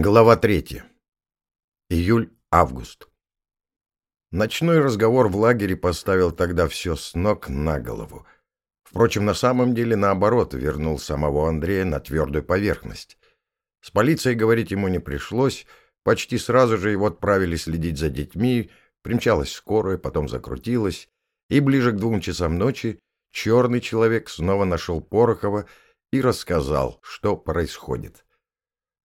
Глава третья. Июль-август. Ночной разговор в лагере поставил тогда все с ног на голову. Впрочем, на самом деле, наоборот, вернул самого Андрея на твердую поверхность. С полицией говорить ему не пришлось, почти сразу же его отправили следить за детьми, примчалась скорая, потом закрутилась, и ближе к двум часам ночи черный человек снова нашел Порохова и рассказал, что происходит.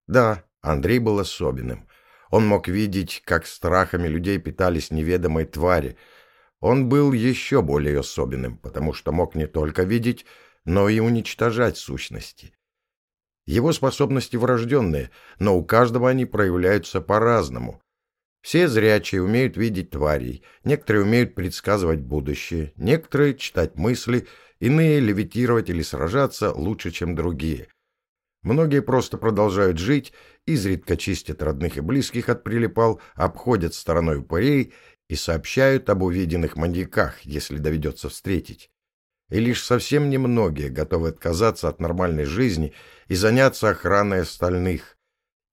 Да, Андрей был особенным. Он мог видеть, как страхами людей питались неведомые твари. Он был еще более особенным, потому что мог не только видеть, но и уничтожать сущности. Его способности врожденные, но у каждого они проявляются по-разному. Все зрячие умеют видеть тварей, некоторые умеют предсказывать будущее, некоторые читать мысли, иные левитировать или сражаться лучше, чем другие. Многие просто продолжают жить, изредка чистят родных и близких от прилипал, обходят стороной упырей и сообщают об увиденных маньяках, если доведется встретить. И лишь совсем немногие готовы отказаться от нормальной жизни и заняться охраной остальных.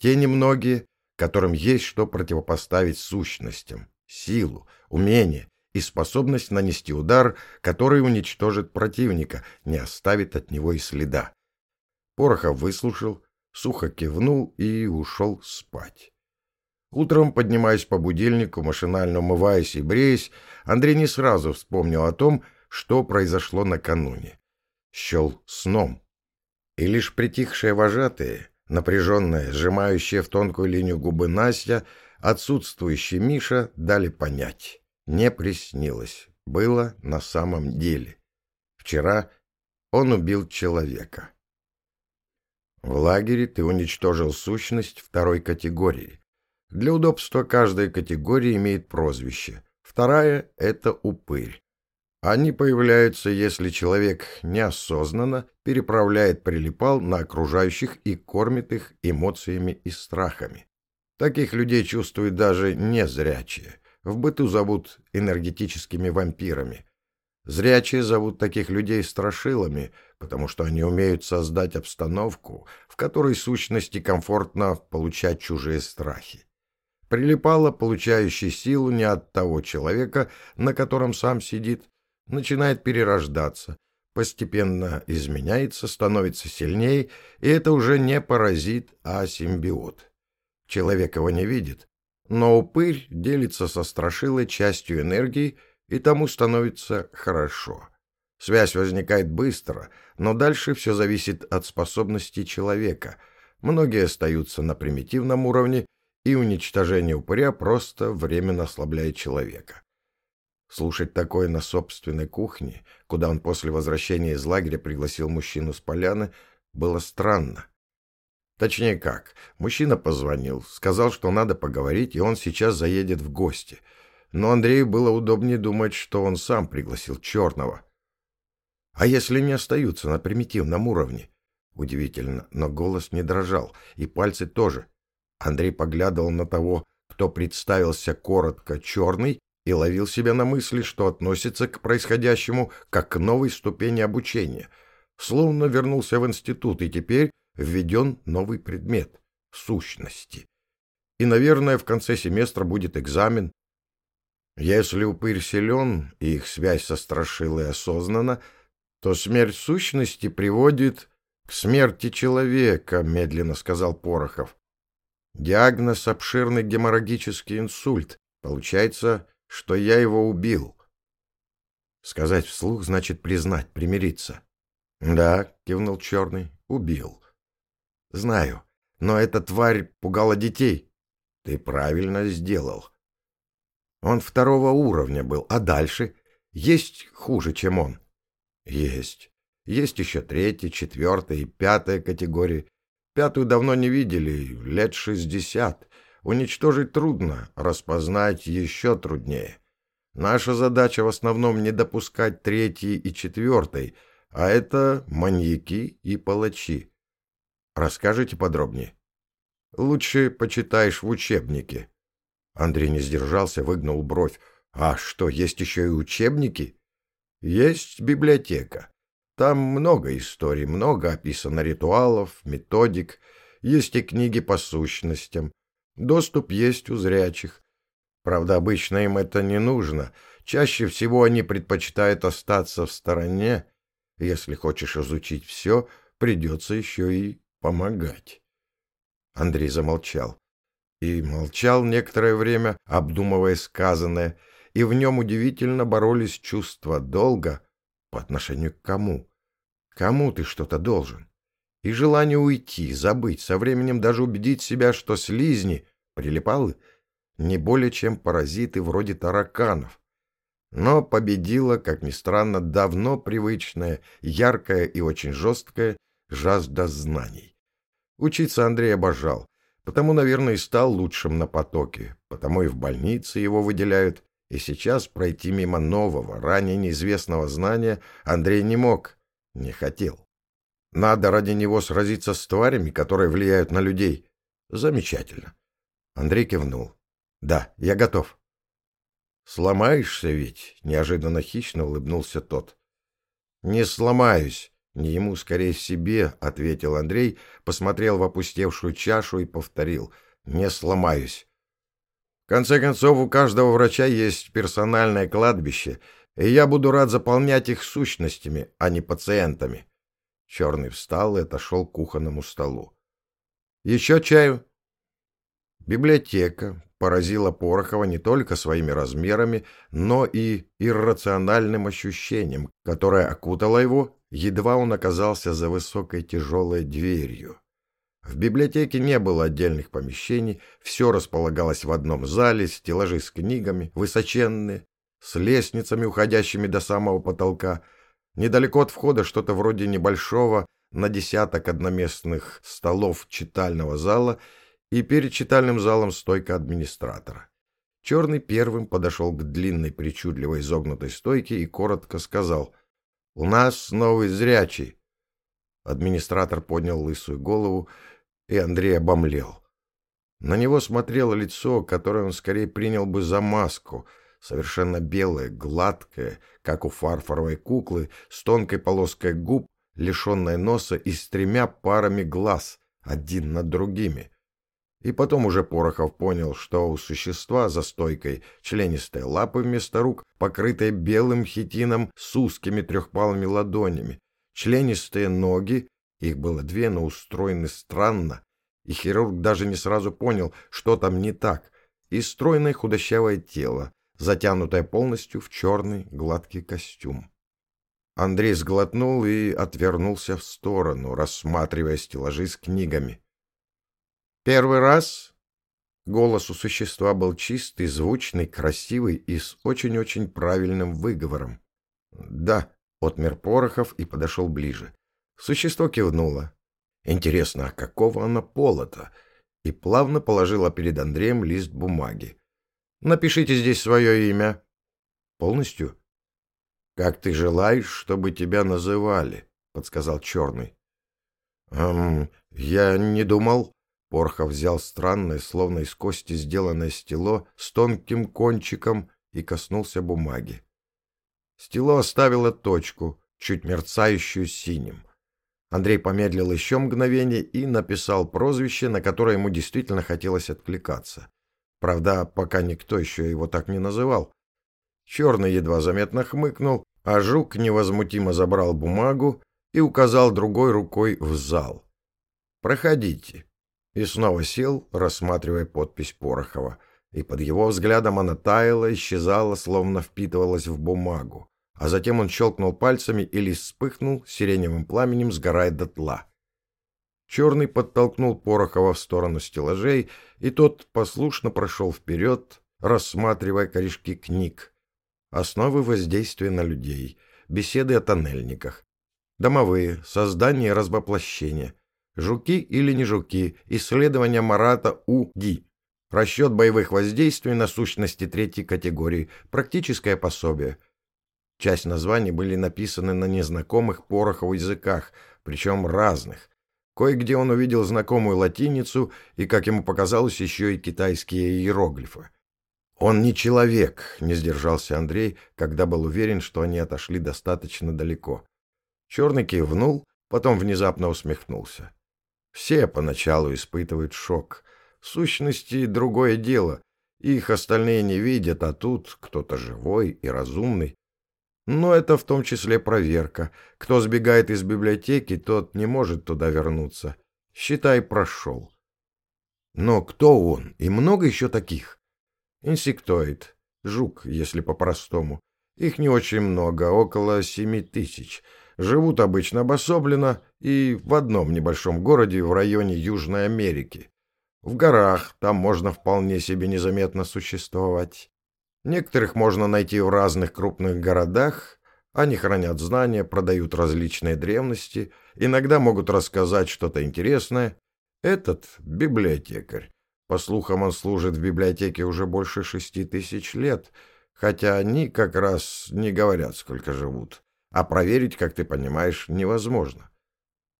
Те немногие, которым есть что противопоставить сущностям, силу, умение и способность нанести удар, который уничтожит противника, не оставит от него и следа. Порохов выслушал, сухо кивнул и ушел спать. Утром, поднимаясь по будильнику, машинально умываясь и бреясь, Андрей не сразу вспомнил о том, что произошло накануне. Щел сном. И лишь притихшие вожатые, напряженная, сжимающая в тонкую линию губы Настя, отсутствующий Миша, дали понять. Не приснилось. Было на самом деле. Вчера он убил человека. В лагере ты уничтожил сущность второй категории. Для удобства каждая категория имеет прозвище. Вторая — это упырь. Они появляются, если человек неосознанно переправляет прилипал на окружающих и кормит их эмоциями и страхами. Таких людей чувствуют даже незрячие. В быту зовут энергетическими вампирами. Зрячие зовут таких людей страшилами — потому что они умеют создать обстановку, в которой сущности комфортно получать чужие страхи. Прилипало, получающий силу не от того человека, на котором сам сидит, начинает перерождаться, постепенно изменяется, становится сильнее, и это уже не паразит, а симбиот. Человек его не видит, но упырь делится со страшилой частью энергии, и тому становится хорошо. Связь возникает быстро, но дальше все зависит от способностей человека. Многие остаются на примитивном уровне, и уничтожение упыря просто временно ослабляет человека. Слушать такое на собственной кухне, куда он после возвращения из лагеря пригласил мужчину с поляны, было странно. Точнее как, мужчина позвонил, сказал, что надо поговорить, и он сейчас заедет в гости. Но Андрею было удобнее думать, что он сам пригласил Черного — а если не остаются на примитивном уровне? Удивительно, но голос не дрожал, и пальцы тоже. Андрей поглядывал на того, кто представился коротко черный, и ловил себя на мысли, что относится к происходящему как к новой ступени обучения. Словно вернулся в институт, и теперь введен новый предмет — сущности. И, наверное, в конце семестра будет экзамен. Если упырь силен, и их связь со страшилой осознанна, то смерть сущности приводит к смерти человека, медленно сказал Порохов. Диагноз — обширный геморрагический инсульт. Получается, что я его убил. Сказать вслух значит признать, примириться. Да, кивнул Черный, убил. Знаю, но эта тварь пугала детей. Ты правильно сделал. Он второго уровня был, а дальше есть хуже, чем он. Есть. Есть еще третья, четвертая и пятая категории. Пятую давно не видели, лет шестьдесят. Уничтожить трудно, распознать еще труднее. Наша задача в основном не допускать третьей и четвертой, а это маньяки и палачи. Расскажите подробнее. Лучше почитаешь в учебнике. Андрей не сдержался, выгнул бровь. А что, есть еще и учебники? Есть библиотека. Там много историй, много описано ритуалов, методик. есть и книги по сущностям. Доступ есть у зрячих. Правда, обычно им это не нужно. Чаще всего они предпочитают остаться в стороне. Если хочешь изучить все, придется еще и помогать. Андрей замолчал. И молчал некоторое время, обдумывая сказанное, и в нем удивительно боролись чувства долга по отношению к кому. Кому ты что-то должен? И желание уйти, забыть, со временем даже убедить себя, что слизни, прилипалы, не более чем паразиты вроде тараканов. Но победила, как ни странно, давно привычная, яркая и очень жесткая жажда знаний. Учиться Андрей обожал, потому, наверное, и стал лучшим на потоке, потому и в больнице его выделяют, и сейчас пройти мимо нового, ранее неизвестного знания Андрей не мог, не хотел. Надо ради него сразиться с тварями, которые влияют на людей. Замечательно. Андрей кивнул. Да, я готов. Сломаешься ведь? Неожиданно хищно улыбнулся тот. Не сломаюсь. Не ему, скорее себе, ответил Андрей, посмотрел в опустевшую чашу и повторил. Не сломаюсь. В конце концов, у каждого врача есть персональное кладбище, и я буду рад заполнять их сущностями, а не пациентами. Черный встал и отошел к кухонному столу. «Еще чаю?» Библиотека поразила Порохова не только своими размерами, но и иррациональным ощущением, которое окутало его, едва он оказался за высокой тяжелой дверью. В библиотеке не было отдельных помещений, все располагалось в одном зале, стеллажи с книгами, высоченные, с лестницами, уходящими до самого потолка — Недалеко от входа что-то вроде небольшого на десяток одноместных столов читального зала и перед читальным залом стойка администратора. Черный первым подошел к длинной причудливо изогнутой стойке и коротко сказал «У нас новый зрячий». Администратор поднял лысую голову, и Андрей обомлел. На него смотрело лицо, которое он скорее принял бы за маску — совершенно белое, гладкое, как у фарфоровой куклы, с тонкой полоской губ, лишенное носа и с тремя парами глаз, один над другими. И потом уже Порохов понял, что у существа за стойкой членистые лапы вместо рук, покрытые белым хитином с узкими трехпалыми ладонями, членистые ноги, их было две, но устроены странно, и хирург даже не сразу понял, что там не так, и стройное худощавое тело, затянутая полностью в черный гладкий костюм. Андрей сглотнул и отвернулся в сторону, рассматривая стеллажи с книгами. «Первый раз?» Голос у существа был чистый, звучный, красивый и с очень-очень правильным выговором. «Да», — отмер Порохов и подошел ближе. Существо кивнуло. «Интересно, а какого оно пола-то?» И плавно положила перед Андреем лист бумаги. Напишите здесь свое имя. Полностью? Как ты желаешь, чтобы тебя называли, подсказал Черный. Эм, я не думал. Порхов взял странное, словно из кости сделанное стело с тонким кончиком и коснулся бумаги. Стело оставило точку, чуть мерцающую синим. Андрей помедлил еще мгновение и написал прозвище, на которое ему действительно хотелось откликаться. Правда, пока никто еще его так не называл. Черный едва заметно хмыкнул, а Жук невозмутимо забрал бумагу и указал другой рукой в зал. «Проходите». И снова сел, рассматривая подпись Порохова. И под его взглядом она таяла, исчезала, словно впитывалась в бумагу. А затем он щелкнул пальцами, и лист вспыхнул, сиреневым пламенем сгорая дотла. Черный подтолкнул Порохова в сторону стеллажей, и тот послушно прошел вперед, рассматривая корешки книг. Основы воздействия на людей, беседы о тоннельниках, домовые, создание и развоплощение, жуки или не жуки, исследования Марата У. Ди, расчет боевых воздействий на сущности третьей категории, практическое пособие. Часть названий были написаны на незнакомых Порохову языках, причем разных, Кое-где он увидел знакомую латиницу и, как ему показалось, еще и китайские иероглифы. «Он не человек», — не сдержался Андрей, когда был уверен, что они отошли достаточно далеко. Черный кивнул, потом внезапно усмехнулся. Все поначалу испытывают шок. В сущности, другое дело. Их остальные не видят, а тут кто-то живой и разумный. Но это в том числе проверка. Кто сбегает из библиотеки, тот не может туда вернуться. Считай, прошел. Но кто он? И много еще таких? Инсектоид. Жук, если по-простому. Их не очень много, около семи тысяч. Живут обычно обособленно и в одном небольшом городе в районе Южной Америки. В горах там можно вполне себе незаметно существовать. Некоторых можно найти в разных крупных городах. Они хранят знания, продают различные древности, иногда могут рассказать что-то интересное. Этот — библиотекарь. По слухам, он служит в библиотеке уже больше шести тысяч лет, хотя они как раз не говорят, сколько живут а проверить, как ты понимаешь, невозможно.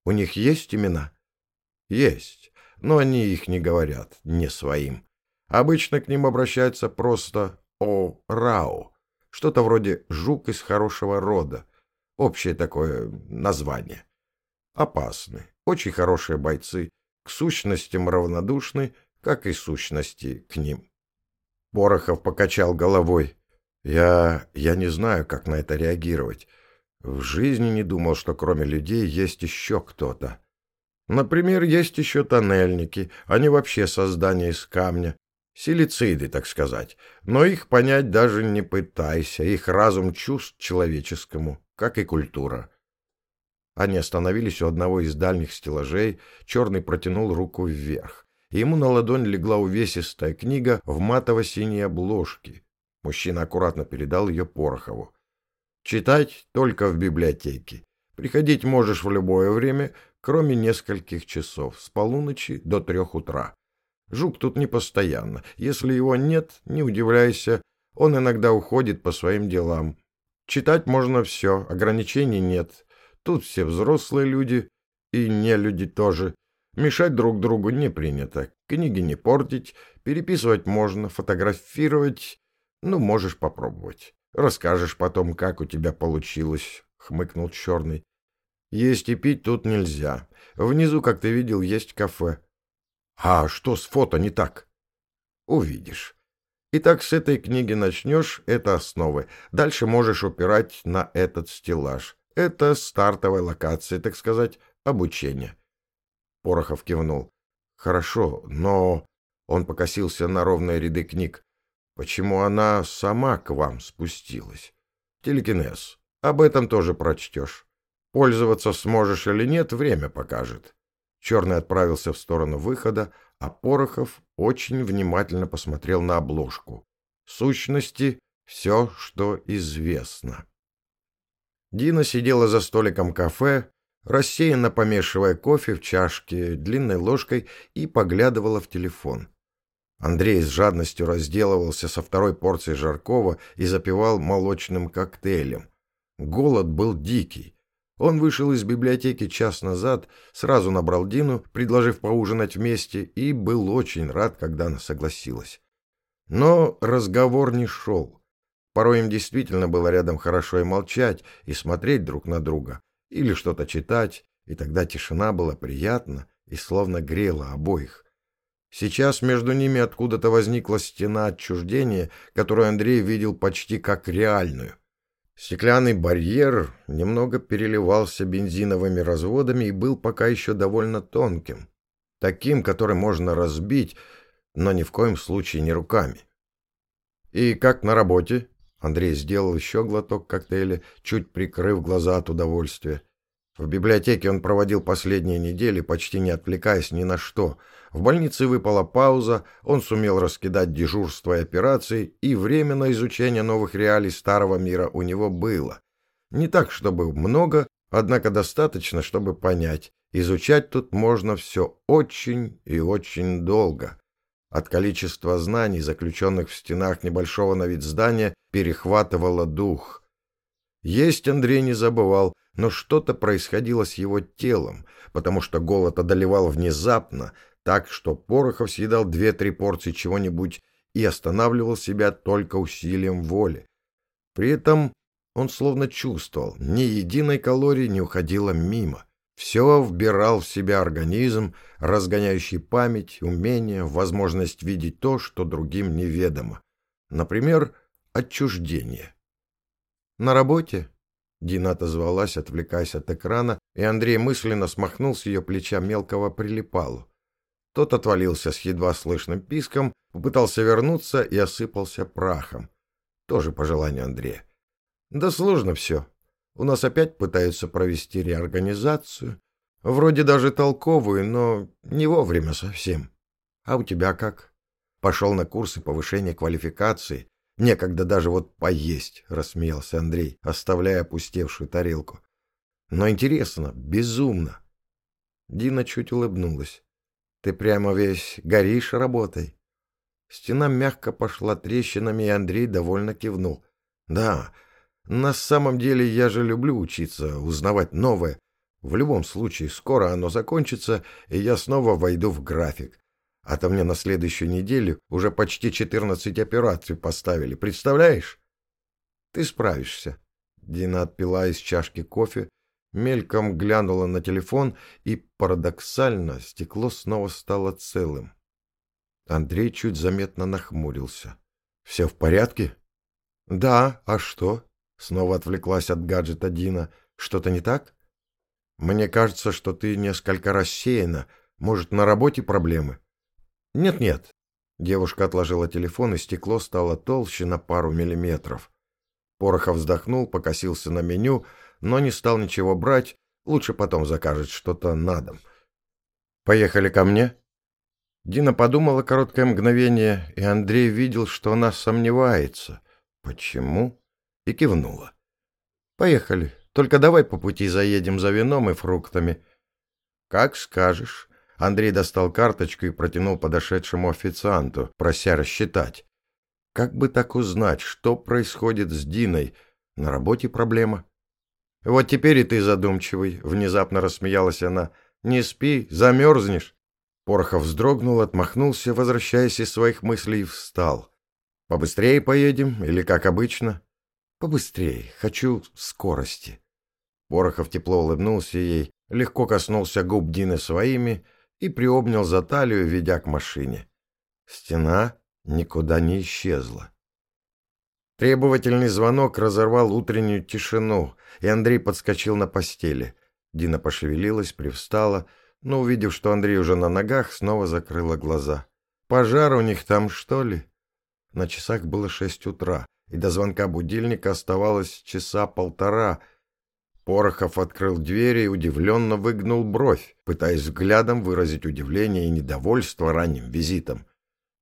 У них есть имена? Есть, но они их не говорят, не своим. Обычно к ним обращаются просто «О-Рао», что-то вроде «жук из хорошего рода», общее такое название. Опасны, очень хорошие бойцы, к сущностям равнодушны, как и сущности к ним. Порохов покачал головой. «Я... я не знаю, как на это реагировать. В жизни не думал, что кроме людей есть еще кто-то. Например, есть еще тоннельники, они вообще создания из камня, силициды, так сказать, но их понять даже не пытайся, их разум чувств человеческому, как и культура. Они остановились у одного из дальних стеллажей, черный протянул руку вверх. Ему на ладонь легла увесистая книга в матово-синей обложке. Мужчина аккуратно передал ее Порохову. Читать только в библиотеке. Приходить можешь в любое время, кроме нескольких часов, с полуночи до трех утра. Жук тут не постоянно. Если его нет, не удивляйся, он иногда уходит по своим делам. Читать можно все, ограничений нет. Тут все взрослые люди и не люди тоже. Мешать друг другу не принято. Книги не портить, переписывать можно, фотографировать. Ну, можешь попробовать. Расскажешь потом, как у тебя получилось, — хмыкнул Черный. Есть и пить тут нельзя. Внизу, как ты видел, есть кафе. А что с фото не так? Увидишь. Итак, с этой книги начнешь, это основы. Дальше можешь упирать на этот стеллаж. Это стартовая локация, так сказать, обучение. Порохов кивнул. Хорошо, но... Он покосился на ровные ряды книг. Почему она сама к вам спустилась? Телекинез. Об этом тоже прочтешь. Пользоваться сможешь или нет, время покажет. Черный отправился в сторону выхода, а Порохов очень внимательно посмотрел на обложку. сущности, все, что известно. Дина сидела за столиком кафе, рассеянно помешивая кофе в чашке длинной ложкой и поглядывала в телефон. Андрей с жадностью разделывался со второй порцией жаркого и запивал молочным коктейлем. Голод был дикий. Он вышел из библиотеки час назад, сразу набрал Дину, предложив поужинать вместе, и был очень рад, когда она согласилась. Но разговор не шел. Порой им действительно было рядом хорошо и молчать, и смотреть друг на друга, или что-то читать, и тогда тишина была приятна и словно грела обоих. Сейчас между ними откуда-то возникла стена отчуждения, которую Андрей видел почти как реальную. Стеклянный барьер немного переливался бензиновыми разводами и был пока еще довольно тонким, таким, который можно разбить, но ни в коем случае не руками. «И как на работе?» Андрей сделал еще глоток коктейля, чуть прикрыв глаза от удовольствия. В библиотеке он проводил последние недели, почти не отвлекаясь ни на что. В больнице выпала пауза, он сумел раскидать дежурство и операции, и время на изучение новых реалий старого мира у него было. Не так, чтобы много, однако достаточно, чтобы понять. Изучать тут можно все очень и очень долго. От количества знаний, заключенных в стенах небольшого на вид здания, перехватывало дух. Есть Андрей не забывал, но что-то происходило с его телом, потому что голод одолевал внезапно, так что Порохов съедал две-три порции чего-нибудь и останавливал себя только усилием воли. При этом он словно чувствовал, ни единой калории не уходило мимо. Все вбирал в себя организм, разгоняющий память, умение, возможность видеть то, что другим неведомо. Например, отчуждение. «На работе?» Дина отозвалась, отвлекаясь от экрана, и Андрей мысленно смахнул с ее плеча мелкого прилипалу. Тот отвалился с едва слышным писком, попытался вернуться и осыпался прахом. Тоже по желанию Андрея. «Да сложно все. У нас опять пытаются провести реорганизацию. Вроде даже толковую, но не вовремя совсем. А у тебя как? Пошел на курсы повышения квалификации. Некогда даже вот поесть, — рассмеялся Андрей, оставляя опустевшую тарелку. Но интересно, безумно. Дина чуть улыбнулась. Ты прямо весь горишь работой. Стена мягко пошла трещинами, и Андрей довольно кивнул. Да, — на самом деле я же люблю учиться, узнавать новое. В любом случае, скоро оно закончится, и я снова войду в график. А то мне на следующую неделю уже почти 14 операций поставили. Представляешь? Ты справишься. Дина отпила из чашки кофе, мельком глянула на телефон, и, парадоксально, стекло снова стало целым. Андрей чуть заметно нахмурился. «Все в порядке?» «Да, а что?» Снова отвлеклась от гаджета Дина. «Что-то не так?» «Мне кажется, что ты несколько рассеяна. Может, на работе проблемы?» «Нет-нет». Девушка отложила телефон, и стекло стало толще на пару миллиметров. Порохов вздохнул, покосился на меню, но не стал ничего брать. Лучше потом закажет что-то на дом. «Поехали ко мне?» Дина подумала короткое мгновение, и Андрей видел, что она сомневается. «Почему?» и кивнула. «Поехали. Только давай по пути заедем за вином и фруктами». «Как скажешь». Андрей достал карточку и протянул подошедшему официанту, прося рассчитать. «Как бы так узнать, что происходит с Диной? На работе проблема?» «Вот теперь и ты задумчивый», — внезапно рассмеялась она. «Не спи, замерзнешь». Порохов вздрогнул, отмахнулся, возвращаясь из своих мыслей, встал. «Побыстрее поедем или как обычно?» Побыстрей, хочу скорости. Порохов тепло улыбнулся ей, легко коснулся губ Дины своими и приобнял за талию, ведя к машине. Стена никуда не исчезла. Требовательный звонок разорвал утреннюю тишину, и Андрей подскочил на постели. Дина пошевелилась, привстала, но, увидев, что Андрей уже на ногах, снова закрыла глаза. «Пожар у них там, что ли?» На часах было шесть утра и до звонка будильника оставалось часа полтора. Порохов открыл дверь и удивленно выгнул бровь, пытаясь взглядом выразить удивление и недовольство ранним визитом.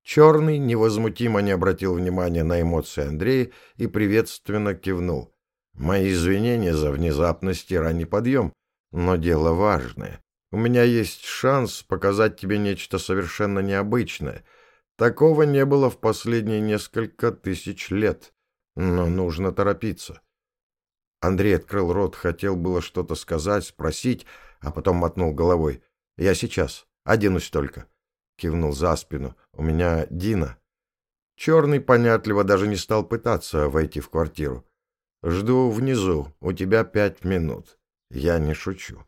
Черный невозмутимо не обратил внимания на эмоции Андрея и приветственно кивнул. «Мои извинения за внезапность и ранний подъем, но дело важное. У меня есть шанс показать тебе нечто совершенно необычное. Такого не было в последние несколько тысяч лет. Но нужно торопиться. Андрей открыл рот, хотел было что-то сказать, спросить, а потом мотнул головой. «Я сейчас. Оденусь только». Кивнул за спину. «У меня Дина». Черный понятливо даже не стал пытаться войти в квартиру. «Жду внизу. У тебя пять минут. Я не шучу».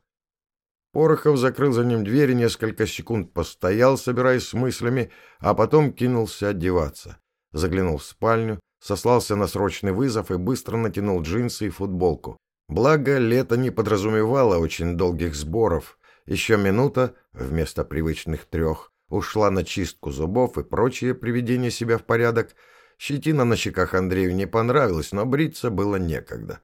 Порохов закрыл за ним дверь и несколько секунд постоял, собираясь с мыслями, а потом кинулся одеваться. Заглянул в спальню, сослался на срочный вызов и быстро натянул джинсы и футболку. Благо, лето не подразумевало очень долгих сборов. Еще минута, вместо привычных трех, ушла на чистку зубов и прочее приведение себя в порядок. Щетина на щеках Андрею не понравилась, но бриться было некогда.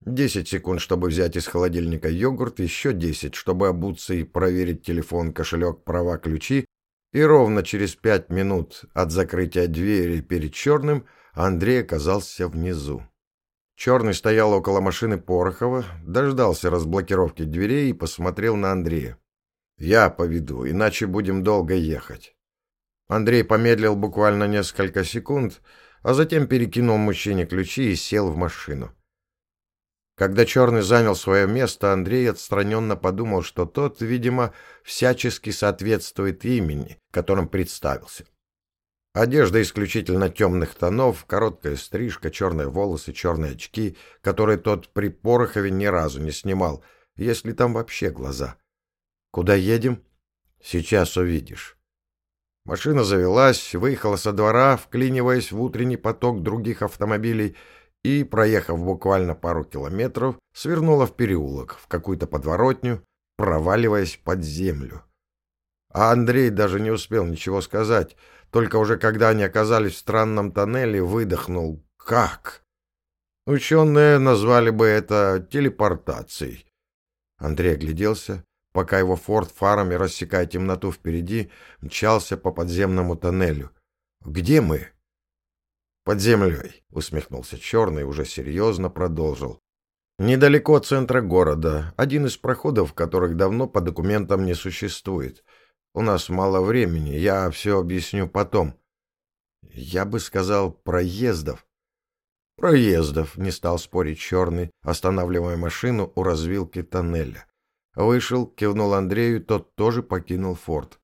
Десять секунд, чтобы взять из холодильника йогурт, еще десять, чтобы обуться и проверить телефон, кошелек, права, ключи, и ровно через пять минут от закрытия двери перед черным – Андрей оказался внизу. Черный стоял около машины Порохова, дождался разблокировки дверей и посмотрел на Андрея. «Я поведу, иначе будем долго ехать». Андрей помедлил буквально несколько секунд, а затем перекинул мужчине ключи и сел в машину. Когда Черный занял свое место, Андрей отстраненно подумал, что тот, видимо, всячески соответствует имени, которым представился. Одежда исключительно темных тонов, короткая стрижка, черные волосы, черные очки, которые тот при Порохове ни разу не снимал, если там вообще глаза. Куда едем? Сейчас увидишь. Машина завелась, выехала со двора, вклиниваясь в утренний поток других автомобилей и, проехав буквально пару километров, свернула в переулок, в какую-то подворотню, проваливаясь под землю. А Андрей даже не успел ничего сказать, только уже когда они оказались в странном тоннеле, выдохнул «Как?». Ученые назвали бы это телепортацией. Андрей огляделся, пока его форт фарами, рассекая темноту впереди, мчался по подземному тоннелю. «Где мы?» «Под землей», — усмехнулся Черный уже серьезно продолжил. «Недалеко от центра города, один из проходов, которых давно по документам не существует. У нас мало времени, я все объясню потом». «Я бы сказал, проездов». «Проездов», — не стал спорить Черный, останавливая машину у развилки тоннеля. Вышел, кивнул Андрею, тот тоже покинул форт.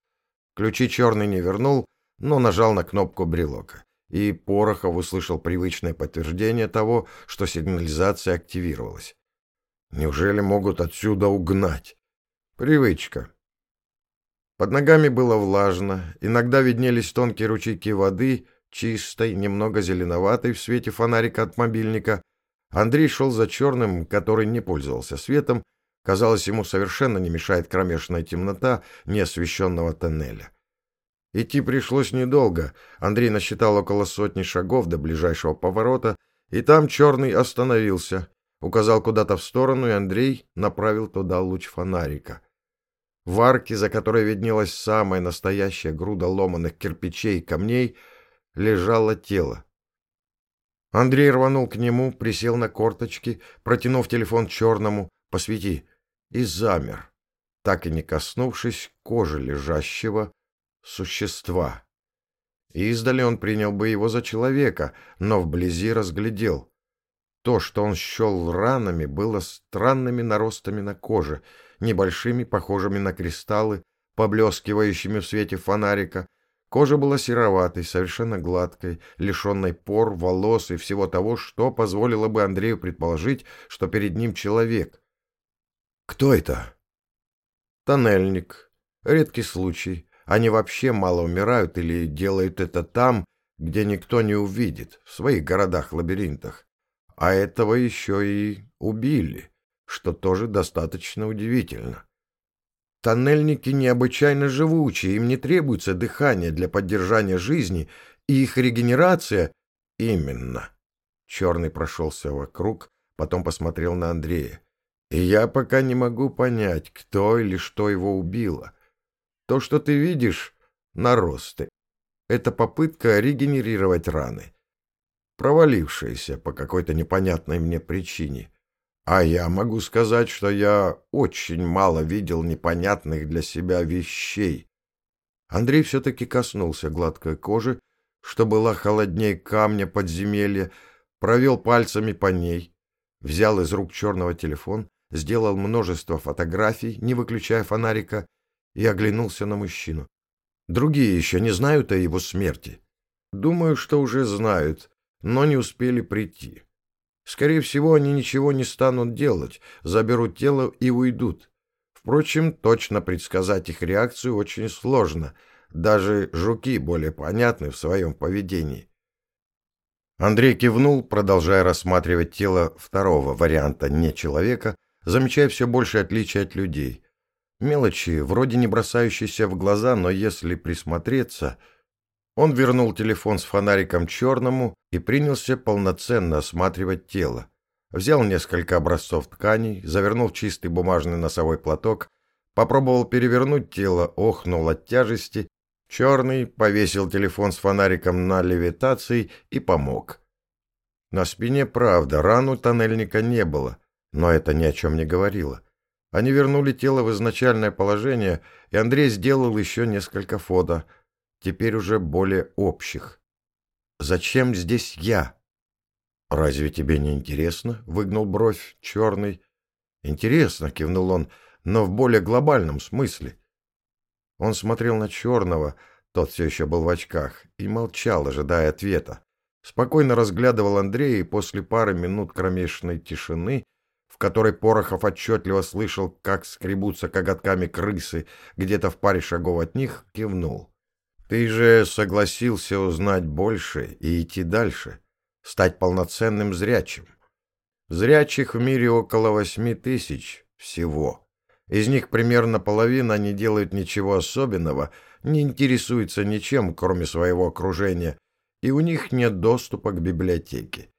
Ключи черный не вернул, но нажал на кнопку брелока. И Порохов услышал привычное подтверждение того, что сигнализация активировалась. Неужели могут отсюда угнать? Привычка. Под ногами было влажно, иногда виднелись тонкие ручейки воды, чистой, немного зеленоватой в свете фонарика от мобильника. Андрей шел за черным, который не пользовался светом, Казалось, ему совершенно не мешает кромешная темнота неосвещенного тоннеля. Идти пришлось недолго. Андрей насчитал около сотни шагов до ближайшего поворота, и там черный остановился. Указал куда-то в сторону, и Андрей направил туда луч фонарика. В арке, за которой виднелась самая настоящая груда ломаных кирпичей и камней, лежало тело. Андрей рванул к нему, присел на корточки, протянув телефон черному. «Посвети!» и замер, так и не коснувшись кожи лежащего существа. Издали он принял бы его за человека, но вблизи разглядел. То, что он щел ранами, было странными наростами на коже, небольшими, похожими на кристаллы, поблескивающими в свете фонарика. Кожа была сероватой, совершенно гладкой, лишенной пор, волос и всего того, что позволило бы Андрею предположить, что перед ним человек — кто это? Тоннельник. Редкий случай. Они вообще мало умирают или делают это там, где никто не увидит, в своих городах-лабиринтах. А этого еще и убили, что тоже достаточно удивительно. Тоннельники необычайно живучие, им не требуется дыхание для поддержания жизни, и их регенерация именно. Черный прошелся вокруг, потом посмотрел на Андрея. И я пока не могу понять, кто или что его убило. То, что ты видишь, наросты. Это попытка регенерировать раны, провалившиеся по какой-то непонятной мне причине. А я могу сказать, что я очень мало видел непонятных для себя вещей. Андрей все-таки коснулся гладкой кожи, что была холоднее камня подземелья, провел пальцами по ней, взял из рук черного телефон сделал множество фотографий, не выключая фонарика, и оглянулся на мужчину. Другие еще не знают о его смерти. Думаю, что уже знают, но не успели прийти. Скорее всего, они ничего не станут делать, заберут тело и уйдут. Впрочем, точно предсказать их реакцию очень сложно. Даже жуки более понятны в своем поведении. Андрей кивнул, продолжая рассматривать тело второго варианта не человека, замечая все больше отличий от людей. Мелочи, вроде не бросающиеся в глаза, но если присмотреться... Он вернул телефон с фонариком черному и принялся полноценно осматривать тело. Взял несколько образцов тканей, завернул в чистый бумажный носовой платок, попробовал перевернуть тело, охнул от тяжести. Черный повесил телефон с фонариком на левитации и помог. На спине, правда, рану тоннельника не было — но это ни о чем не говорило. Они вернули тело в изначальное положение, и Андрей сделал еще несколько фото, теперь уже более общих. «Зачем здесь я?» «Разве тебе не интересно?» — выгнул бровь черный. «Интересно», — кивнул он, — «но в более глобальном смысле». Он смотрел на черного, тот все еще был в очках, и молчал, ожидая ответа. Спокойно разглядывал Андрея, и после пары минут кромешной тишины в которой Порохов отчетливо слышал, как скребутся коготками крысы где-то в паре шагов от них, кивнул. «Ты же согласился узнать больше и идти дальше, стать полноценным зрячим. Зрячих в мире около восьми тысяч всего. Из них примерно половина не делают ничего особенного, не интересуются ничем, кроме своего окружения, и у них нет доступа к библиотеке.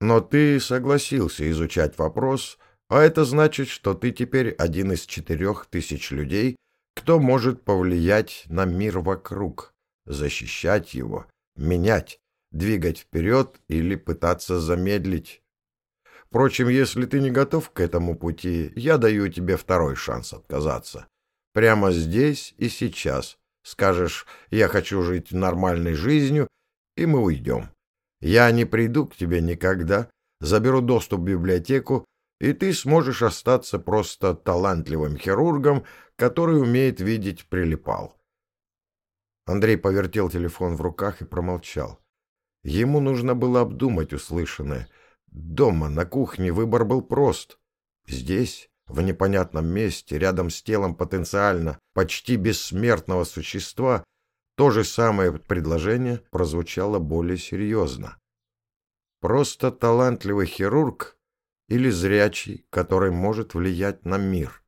Но ты согласился изучать вопрос, а это значит, что ты теперь один из четырех тысяч людей, кто может повлиять на мир вокруг, защищать его, менять, двигать вперед или пытаться замедлить. Впрочем, если ты не готов к этому пути, я даю тебе второй шанс отказаться. Прямо здесь и сейчас. Скажешь, я хочу жить нормальной жизнью, и мы уйдем. Я не приду к тебе никогда, заберу доступ в библиотеку, и ты сможешь остаться просто талантливым хирургом, который умеет видеть прилипал. Андрей повертел телефон в руках и промолчал. Ему нужно было обдумать услышанное. Дома, на кухне, выбор был прост. Здесь, в непонятном месте, рядом с телом потенциально почти бессмертного существа, то же самое предложение прозвучало более серьезно. Просто талантливый хирург или зрячий, который может влиять на мир.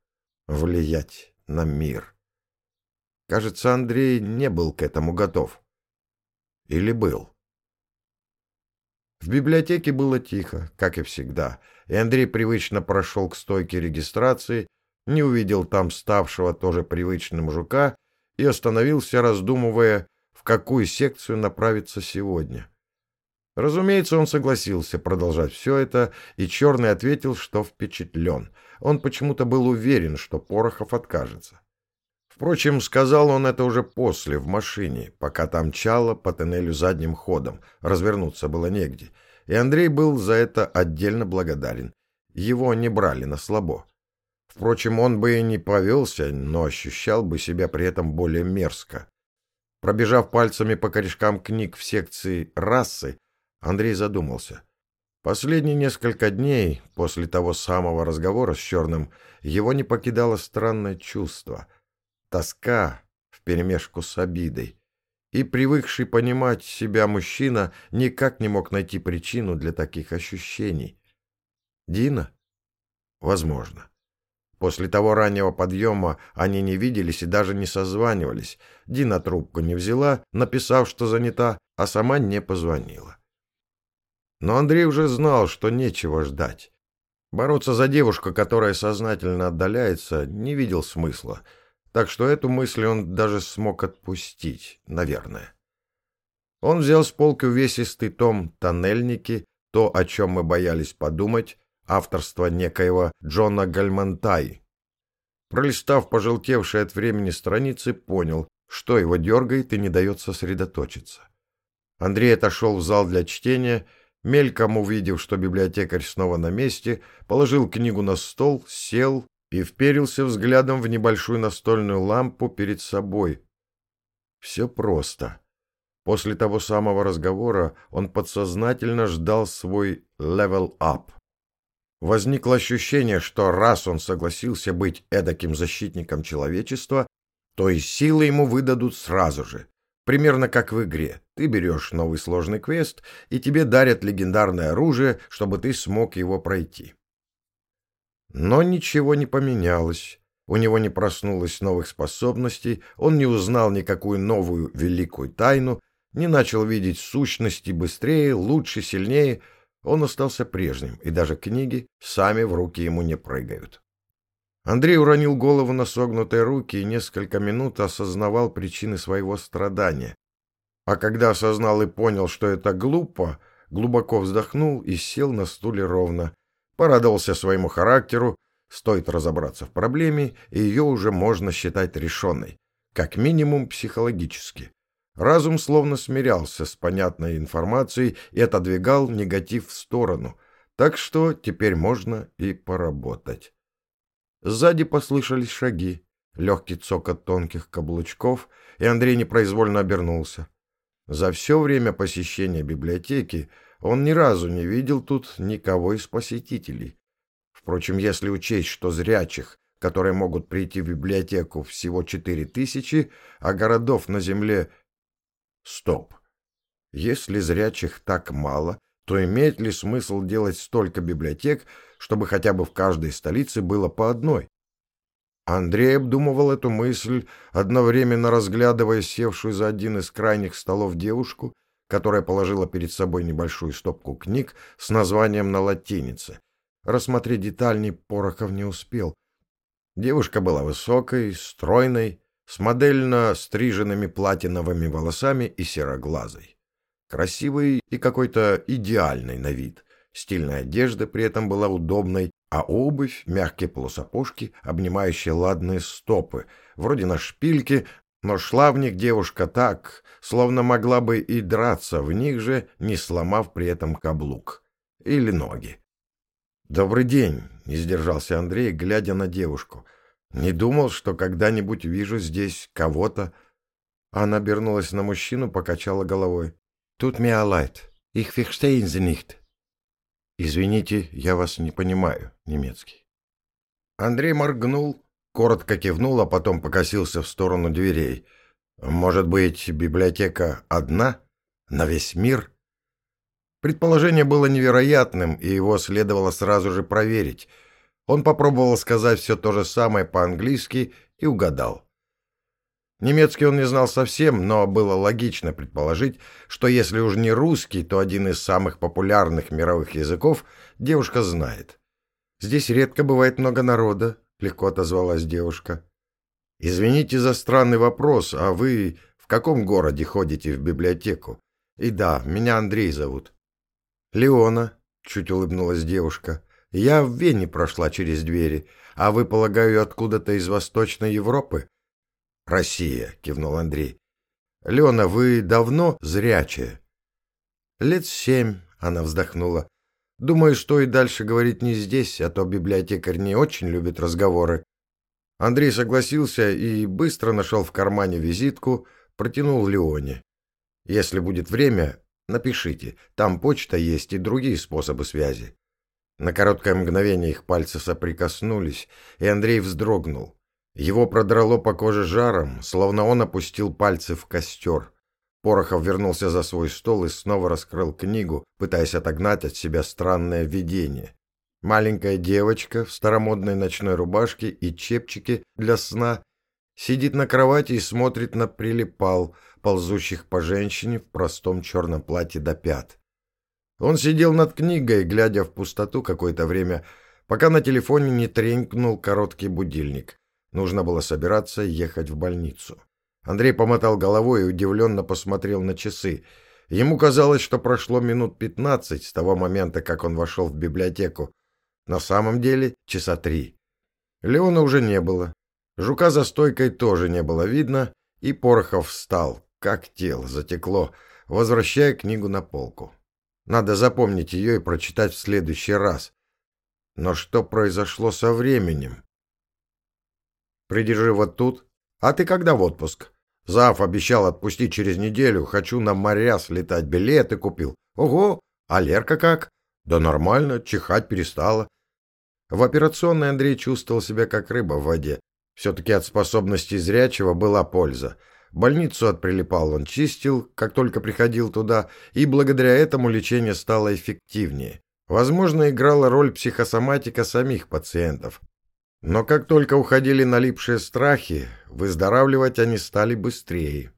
Влиять на мир. Кажется, Андрей не был к этому готов. Или был? В библиотеке было тихо, как и всегда, и Андрей привычно прошел к стойке регистрации, не увидел там ставшего тоже привычным жука и остановился, раздумывая, в какую секцию направиться сегодня. Разумеется, он согласился продолжать все это, и Черный ответил, что впечатлен. Он почему-то был уверен, что Порохов откажется. Впрочем, сказал он это уже после, в машине, пока там чало по тоннелю задним ходом, развернуться было негде, и Андрей был за это отдельно благодарен. Его не брали на слабо. Впрочем, он бы и не повелся, но ощущал бы себя при этом более мерзко. Пробежав пальцами по корешкам книг в секции «Расы», Андрей задумался. Последние несколько дней, после того самого разговора с Черным, его не покидало странное чувство. Тоска вперемешку с обидой. И привыкший понимать себя мужчина никак не мог найти причину для таких ощущений. Дина? Возможно. После того раннего подъема они не виделись и даже не созванивались. Дина трубку не взяла, написав, что занята, а сама не позвонила. Но Андрей уже знал, что нечего ждать. Бороться за девушку, которая сознательно отдаляется, не видел смысла, так что эту мысль он даже смог отпустить, наверное. Он взял с полки увесистый том «Тоннельники», то, о чем мы боялись подумать, авторства некоего Джона Гальмантай. Пролистав пожелтевшие от времени страницы, понял, что его дергает и не дает сосредоточиться. Андрей отошел в зал для чтения, мельком увидев, что библиотекарь снова на месте, положил книгу на стол, сел и вперился взглядом в небольшую настольную лампу перед собой. Все просто. После того самого разговора он подсознательно ждал свой level up. Возникло ощущение, что раз он согласился быть эдаким защитником человечества, то и силы ему выдадут сразу же. Примерно как в игре. Ты берешь новый сложный квест, и тебе дарят легендарное оружие, чтобы ты смог его пройти. Но ничего не поменялось. У него не проснулось новых способностей, он не узнал никакую новую великую тайну, не начал видеть сущности быстрее, лучше, сильнее — он остался прежним, и даже книги сами в руки ему не прыгают. Андрей уронил голову на согнутые руки и несколько минут осознавал причины своего страдания. А когда осознал и понял, что это глупо, глубоко вздохнул и сел на стуле ровно. Порадовался своему характеру, стоит разобраться в проблеме, и ее уже можно считать решенной, как минимум психологически. Разум словно смирялся с понятной информацией и отодвигал негатив в сторону, так что теперь можно и поработать. Сзади послышались шаги, легкий цокот тонких каблучков, и Андрей непроизвольно обернулся. За все время посещения библиотеки он ни разу не видел тут никого из посетителей. Впрочем, если учесть, что зрячих, которые могут прийти в библиотеку, всего четыре тысячи, а городов на Земле... Стоп. Если зрячих так мало, то имеет ли смысл делать столько библиотек, чтобы хотя бы в каждой столице было по одной? Андрей обдумывал эту мысль, одновременно разглядывая севшую за один из крайних столов девушку, которая положила перед собой небольшую стопку книг с названием на латинице. Рассмотреть детальней Порохов не успел. Девушка была высокой, стройной, с модельно стриженными платиновыми волосами и сероглазой. Красивый и какой-то идеальный на вид. Стильная одежда при этом была удобной, а обувь — мягкие полусапожки, обнимающие ладные стопы, вроде на шпильке, но шла в них девушка так, словно могла бы и драться в них же, не сломав при этом каблук. Или ноги. «Добрый день», — не сдержался Андрей, глядя на девушку. «Не думал, что когда-нибудь вижу здесь кого-то». Она обернулась на мужчину, покачала головой. Тут verstehen Sie nicht. Извините, я вас не понимаю, немецкий. Андрей моргнул, коротко кивнул, а потом покосился в сторону дверей. Может быть, библиотека одна? На весь мир? Предположение было невероятным, и его следовало сразу же проверить. Он попробовал сказать все то же самое по-английски и угадал. Немецкий он не знал совсем, но было логично предположить, что если уж не русский, то один из самых популярных мировых языков девушка знает. «Здесь редко бывает много народа», — легко отозвалась девушка. «Извините за странный вопрос, а вы в каком городе ходите в библиотеку? И да, меня Андрей зовут». «Леона», — чуть улыбнулась девушка. «Я в Вене прошла через двери, а вы, полагаю, откуда-то из Восточной Европы?» «Россия», — кивнул Андрей. «Лена, вы давно зрячая?» «Лет семь», — она вздохнула. «Думаю, что и дальше говорить не здесь, а то библиотекарь не очень любит разговоры». Андрей согласился и быстро нашел в кармане визитку, протянул Леоне. «Если будет время, напишите, там почта есть и другие способы связи». На короткое мгновение их пальцы соприкоснулись, и Андрей вздрогнул. Его продрало по коже жаром, словно он опустил пальцы в костер. Порохов вернулся за свой стол и снова раскрыл книгу, пытаясь отогнать от себя странное видение. Маленькая девочка в старомодной ночной рубашке и чепчике для сна сидит на кровати и смотрит на прилипал, ползущих по женщине в простом черном платье до пят. Он сидел над книгой, глядя в пустоту какое-то время, пока на телефоне не тренькнул короткий будильник. Нужно было собираться ехать в больницу. Андрей помотал головой и удивленно посмотрел на часы. Ему казалось, что прошло минут пятнадцать с того момента, как он вошел в библиотеку. На самом деле часа три. Леона уже не было. Жука за стойкой тоже не было видно, и Порохов встал, как тело затекло, возвращая книгу на полку. Надо запомнить ее и прочитать в следующий раз. Но что произошло со временем? Придержи вот тут. А ты когда в отпуск? Зав обещал отпустить через неделю. Хочу на моря слетать. Билеты купил. Ого! А Лерка как? Да нормально, чихать перестала. В операционной Андрей чувствовал себя как рыба в воде. Все-таки от способности зрячего была польза. Больницу от прилипал он чистил, как только приходил туда, и благодаря этому лечение стало эффективнее. Возможно, играла роль психосоматика самих пациентов. Но как только уходили налипшие страхи, выздоравливать они стали быстрее.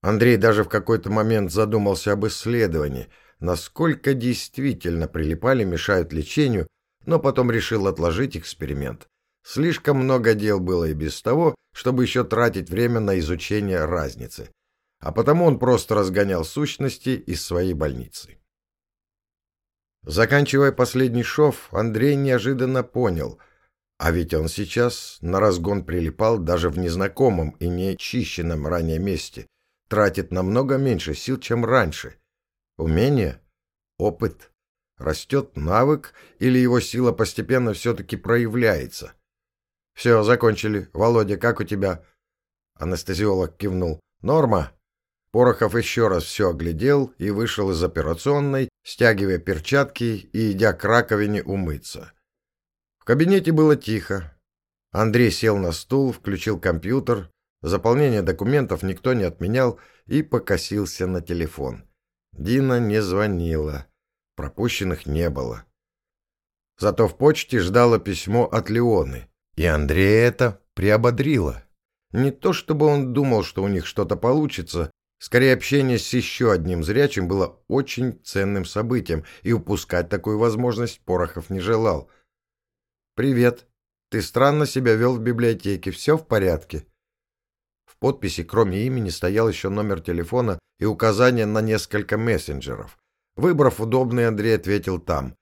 Андрей даже в какой-то момент задумался об исследовании, насколько действительно прилипали мешают лечению, но потом решил отложить эксперимент. Слишком много дел было и без того, чтобы еще тратить время на изучение разницы. А потому он просто разгонял сущности из своей больницы. Заканчивая последний шов, Андрей неожиданно понял – а ведь он сейчас на разгон прилипал даже в незнакомом и не чищенном ранее месте, тратит намного меньше сил, чем раньше. Умение? Опыт? Растет навык или его сила постепенно все-таки проявляется? Все, закончили. Володя, как у тебя? Анестезиолог кивнул. Норма. Порохов еще раз все оглядел и вышел из операционной, стягивая перчатки и идя к раковине умыться. В кабинете было тихо. Андрей сел на стул, включил компьютер. Заполнение документов никто не отменял и покосился на телефон. Дина не звонила. Пропущенных не было. Зато в почте ждало письмо от Леоны. И Андрея это приободрило. Не то чтобы он думал, что у них что-то получится, скорее общение с еще одним зрячим было очень ценным событием, и упускать такую возможность Порохов не желал. «Привет. Ты странно себя вел в библиотеке. Все в порядке?» В подписи, кроме имени, стоял еще номер телефона и указание на несколько мессенджеров. Выбрав удобный, Андрей ответил там.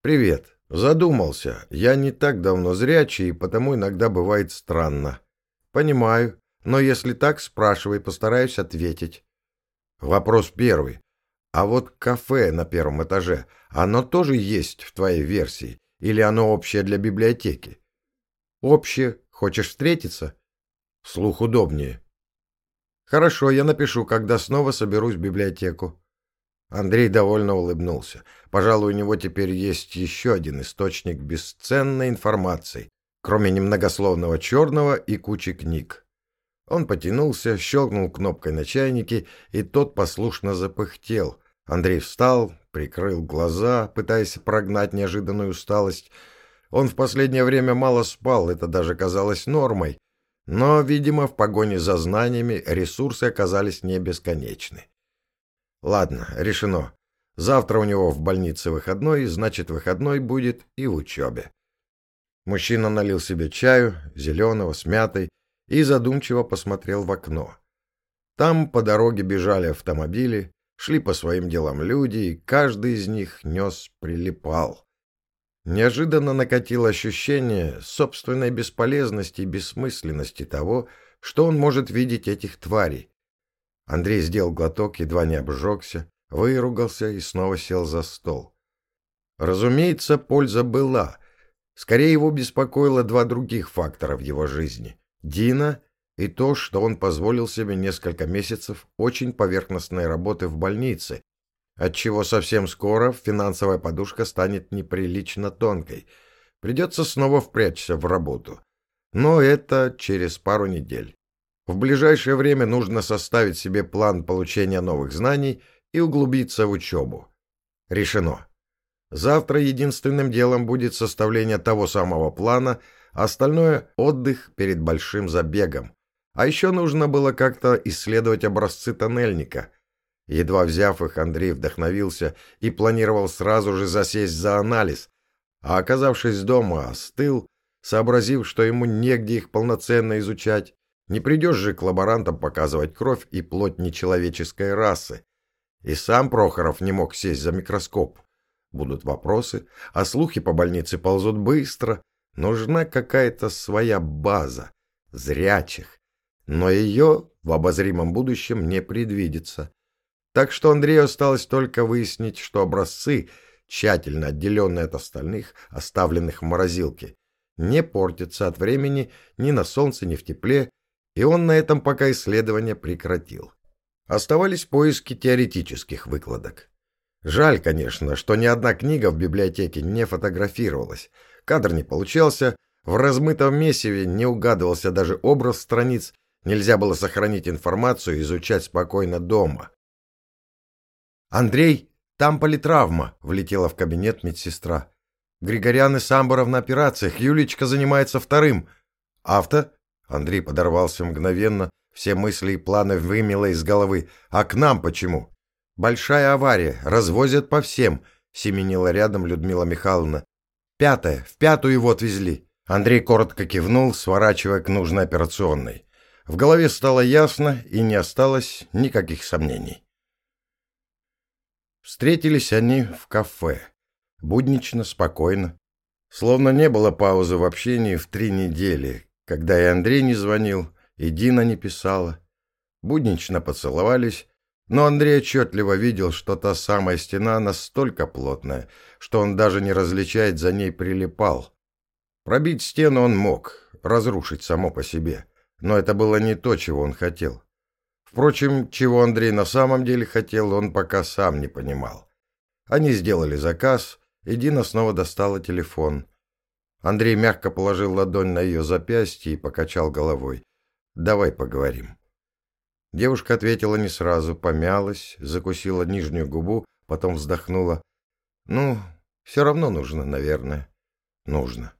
«Привет. Задумался. Я не так давно зрячий, и потому иногда бывает странно. Понимаю. Но если так, спрашивай, постараюсь ответить. Вопрос первый. А вот кафе на первом этаже, оно тоже есть в твоей версии? Или оно общее для библиотеки? Общее. Хочешь встретиться? Слух удобнее. Хорошо, я напишу, когда снова соберусь в библиотеку. Андрей довольно улыбнулся. Пожалуй, у него теперь есть еще один источник бесценной информации, кроме немногословного черного и кучи книг. Он потянулся, щелкнул кнопкой на чайнике, и тот послушно запыхтел. Андрей встал, прикрыл глаза, пытаясь прогнать неожиданную усталость. Он в последнее время мало спал, это даже казалось нормой. Но, видимо, в погоне за знаниями ресурсы оказались не бесконечны. Ладно, решено. Завтра у него в больнице выходной, значит, выходной будет и в учебе. Мужчина налил себе чаю, зеленого, с мятой, и задумчиво посмотрел в окно. Там по дороге бежали автомобили, шли по своим делам люди, и каждый из них нес прилипал. Неожиданно накатило ощущение собственной бесполезности и бессмысленности того, что он может видеть этих тварей, Андрей сделал глоток, едва не обжегся, выругался и снова сел за стол. Разумеется, польза была. Скорее его беспокоило два других фактора в его жизни. Дина и то, что он позволил себе несколько месяцев очень поверхностной работы в больнице, отчего совсем скоро финансовая подушка станет неприлично тонкой. Придется снова впрячься в работу. Но это через пару недель. В ближайшее время нужно составить себе план получения новых знаний и углубиться в учебу. Решено. Завтра единственным делом будет составление того самого плана, остальное — отдых перед большим забегом. А еще нужно было как-то исследовать образцы тоннельника. Едва взяв их, Андрей вдохновился и планировал сразу же засесть за анализ, а оказавшись дома, остыл, сообразив, что ему негде их полноценно изучать, не придешь же к лаборантам показывать кровь и плоть нечеловеческой расы. И сам Прохоров не мог сесть за микроскоп. Будут вопросы, а слухи по больнице ползут быстро. Нужна какая-то своя база, зрячих. Но ее в обозримом будущем не предвидится. Так что Андрею осталось только выяснить, что образцы, тщательно отделенные от остальных, оставленных в морозилке, не портятся от времени ни на солнце, ни в тепле, и он на этом пока исследование прекратил. Оставались поиски теоретических выкладок. Жаль, конечно, что ни одна книга в библиотеке не фотографировалась. Кадр не получался, в размытом месиве не угадывался даже образ страниц, нельзя было сохранить информацию и изучать спокойно дома. «Андрей, там политравма!» — влетела в кабинет медсестра. «Григорян и Самборов на операциях, Юлечка занимается вторым. Авто?» Андрей подорвался мгновенно, все мысли и планы вымело из головы. «А к нам почему?» «Большая авария, развозят по всем», — семенила рядом Людмила Михайловна. «Пятая, в пятую его отвезли». Андрей коротко кивнул, сворачивая к нужной операционной. В голове стало ясно, и не осталось никаких сомнений. Встретились они в кафе. Буднично, спокойно. Словно не было паузы в общении в три недели, когда и Андрей не звонил, и Дина не писала. Буднично поцеловались, но Андрей отчетливо видел, что та самая стена настолько плотная, что он даже не различает за ней прилипал. Пробить стену он мог, разрушить само по себе, но это было не то, чего он хотел. Впрочем, чего Андрей на самом деле хотел, он пока сам не понимал. Они сделали заказ, и Дина снова достала телефон. Андрей мягко положил ладонь на ее запястье и покачал головой. «Давай поговорим». Девушка ответила не сразу, помялась, закусила нижнюю губу, потом вздохнула. «Ну, все равно нужно, наверное». «Нужно».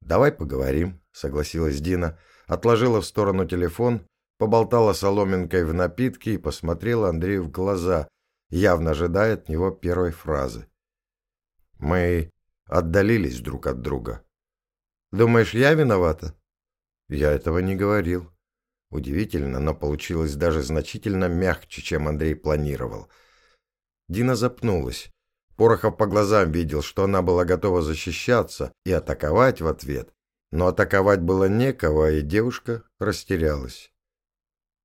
«Давай поговорим», — согласилась Дина, отложила в сторону телефон, поболтала соломинкой в напитке и посмотрела Андрею в глаза, явно ожидая от него первой фразы. «Мы отдалились друг от друга». «Думаешь, я виновата?» «Я этого не говорил». Удивительно, но получилось даже значительно мягче, чем Андрей планировал. Дина запнулась. Порохов по глазам видел, что она была готова защищаться и атаковать в ответ, но атаковать было некого, и девушка растерялась.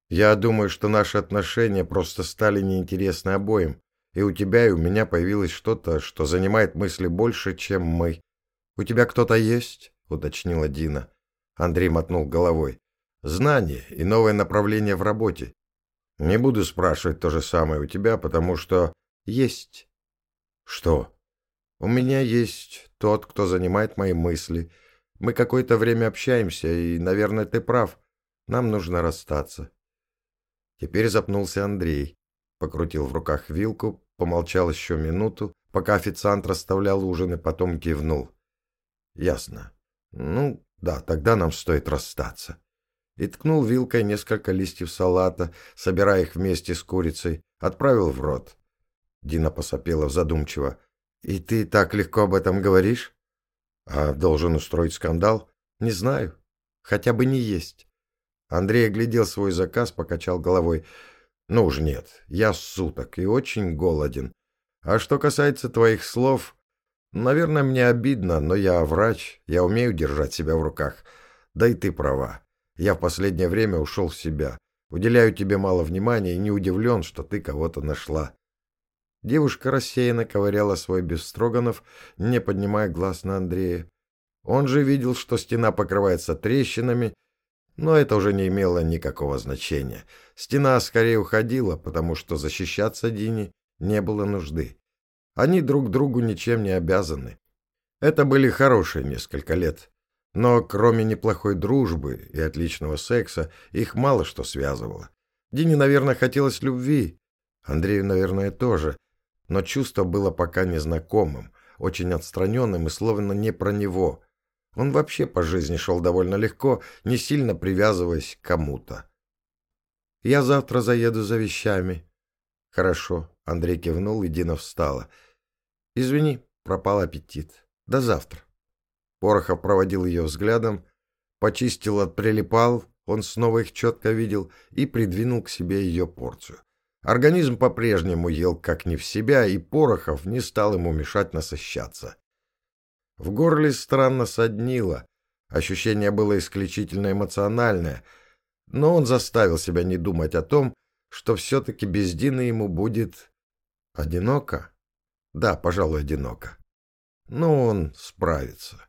«Я думаю, что наши отношения просто стали неинтересны обоим, и у тебя и у меня появилось что-то, что занимает мысли больше, чем мы. У тебя кто-то есть?» — уточнила Дина. Андрей мотнул головой. «Знание и новое направление в работе. Не буду спрашивать то же самое у тебя, потому что есть». «Что?» «У меня есть тот, кто занимает мои мысли. Мы какое-то время общаемся, и, наверное, ты прав. Нам нужно расстаться». Теперь запнулся Андрей. Покрутил в руках вилку, помолчал еще минуту, пока официант расставлял ужин, и потом кивнул. «Ясно. Ну, да, тогда нам стоит расстаться». И ткнул вилкой несколько листьев салата, собирая их вместе с курицей, отправил в рот. Дина посопела задумчиво. «И ты так легко об этом говоришь?» «А должен устроить скандал?» «Не знаю. Хотя бы не есть». Андрей оглядел свой заказ, покачал головой. «Ну уж нет, я суток и очень голоден. А что касается твоих слов, наверное, мне обидно, но я врач, я умею держать себя в руках. Да и ты права. Я в последнее время ушел в себя. Уделяю тебе мало внимания и не удивлен, что ты кого-то нашла. Девушка рассеянно ковыряла свой бестроганов, не поднимая глаз на Андрея. Он же видел, что стена покрывается трещинами, но это уже не имело никакого значения. Стена скорее уходила, потому что защищаться Дине не было нужды. Они друг другу ничем не обязаны. Это были хорошие несколько лет. Но кроме неплохой дружбы и отличного секса, их мало что связывало. Дине, наверное, хотелось любви. Андрею, наверное, тоже но чувство было пока незнакомым, очень отстраненным и словно не про него. Он вообще по жизни шел довольно легко, не сильно привязываясь к кому-то. «Я завтра заеду за вещами». «Хорошо», — Андрей кивнул, и Дина встала. «Извини, пропал аппетит. До завтра». Порохов проводил ее взглядом, почистил от прилипал, он снова их четко видел и придвинул к себе ее порцию. Организм по-прежнему ел как не в себя, и Порохов не стал ему мешать насыщаться. В горле странно соднило, ощущение было исключительно эмоциональное, но он заставил себя не думать о том, что все-таки без Дины ему будет... одиноко? Да, пожалуй, одиноко. Но он справится.